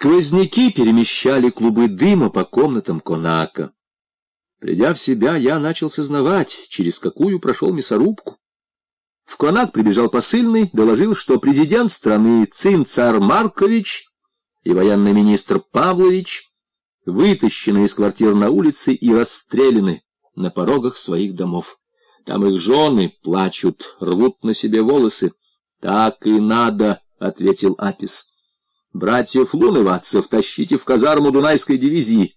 Сквозняки перемещали клубы дыма по комнатам Конака. Придя в себя, я начал сознавать, через какую прошел мясорубку. В Конак прибежал посыльный, доложил, что президент страны Цинцар Маркович и военный министр Павлович вытащены из квартир на улице и расстреляны на порогах своих домов. Там их жены плачут, рвут на себе волосы. — Так и надо, — ответил Апис. Братьев Луноватцев тащите в казарму Дунайской дивизии.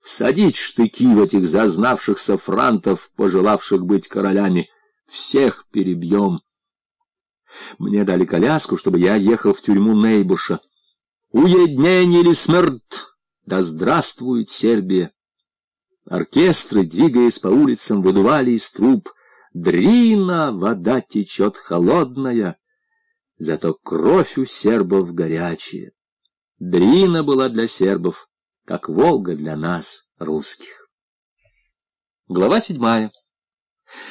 Всадить штыки в этих зазнавшихся франтов, пожелавших быть королями. Всех перебьем. Мне дали коляску, чтобы я ехал в тюрьму Нейбуша. Уединение или смерть! Да здравствует Сербия! Оркестры, двигаясь по улицам, выдували из труб. Дрина, вода течет холодная зато кровь у сербов горячая. Дрина была для сербов, как Волга для нас, русских. Глава седьмая.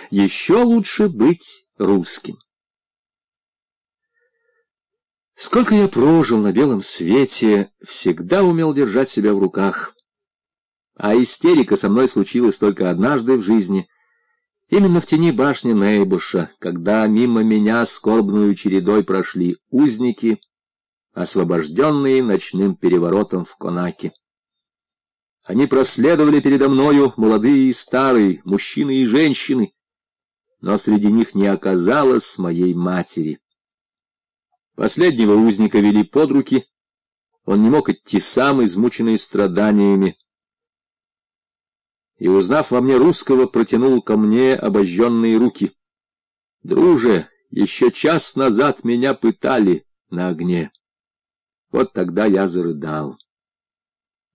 Еще лучше быть русским. Сколько я прожил на белом свете, всегда умел держать себя в руках. А истерика со мной случилась только однажды в жизни — Именно в тени башни Нейбуша, когда мимо меня скорбную чередой прошли узники, освобожденные ночным переворотом в Конаке. Они проследовали передо мною, молодые и старые, мужчины и женщины, но среди них не оказалось моей матери. Последнего узника вели под руки, он не мог идти сам, измученный страданиями, и, узнав во мне русского, протянул ко мне обожженные руки. «Друже, еще час назад меня пытали на огне». Вот тогда я зарыдал.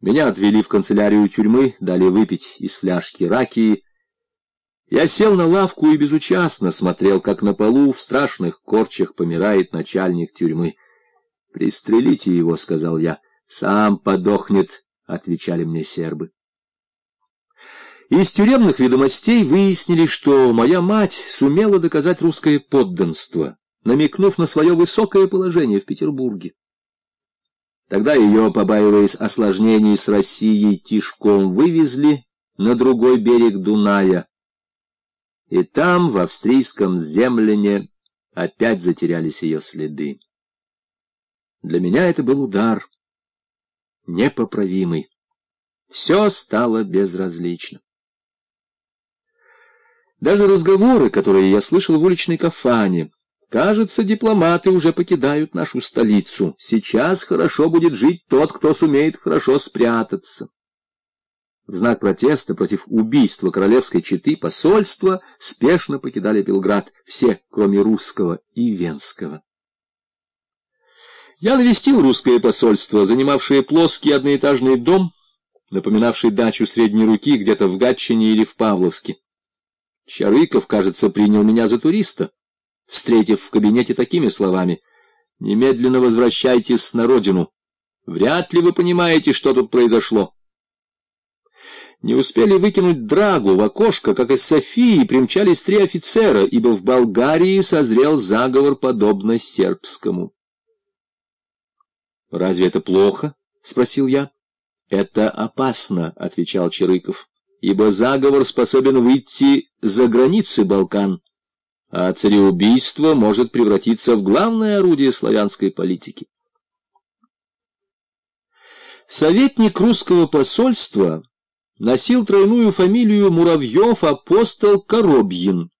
Меня отвели в канцелярию тюрьмы, дали выпить из фляжки ракии. Я сел на лавку и безучастно смотрел, как на полу в страшных корчах помирает начальник тюрьмы. «Пристрелите его», — сказал я. «Сам подохнет», — отвечали мне сербы. Из тюремных ведомостей выяснили, что моя мать сумела доказать русское подданство, намекнув на свое высокое положение в Петербурге. Тогда ее, побаиваясь осложнений с Россией, тишком вывезли на другой берег Дуная. И там, в австрийском земляне, опять затерялись ее следы. Для меня это был удар непоправимый. Все стало безразлично. Даже разговоры, которые я слышал в уличной кафане. Кажется, дипломаты уже покидают нашу столицу. Сейчас хорошо будет жить тот, кто сумеет хорошо спрятаться. В знак протеста против убийства королевской четы посольства спешно покидали Белград, все, кроме русского и венского. Я навестил русское посольство, занимавшее плоский одноэтажный дом, напоминавший дачу средней руки где-то в Гатчине или в Павловске. Чарыков, кажется, принял меня за туриста, встретив в кабинете такими словами «Немедленно возвращайтесь на родину. Вряд ли вы понимаете, что тут произошло». Не успели выкинуть драгу в окошко, как из Софии примчались три офицера, ибо в Болгарии созрел заговор, подобно сербскому. «Разве это плохо?» — спросил я. «Это опасно», — отвечал Чарыков ибо заговор способен выйти за границы Балкан, а цареубийство может превратиться в главное орудие славянской политики. Советник русского посольства носил тройную фамилию Муравьев апостол Коробьин,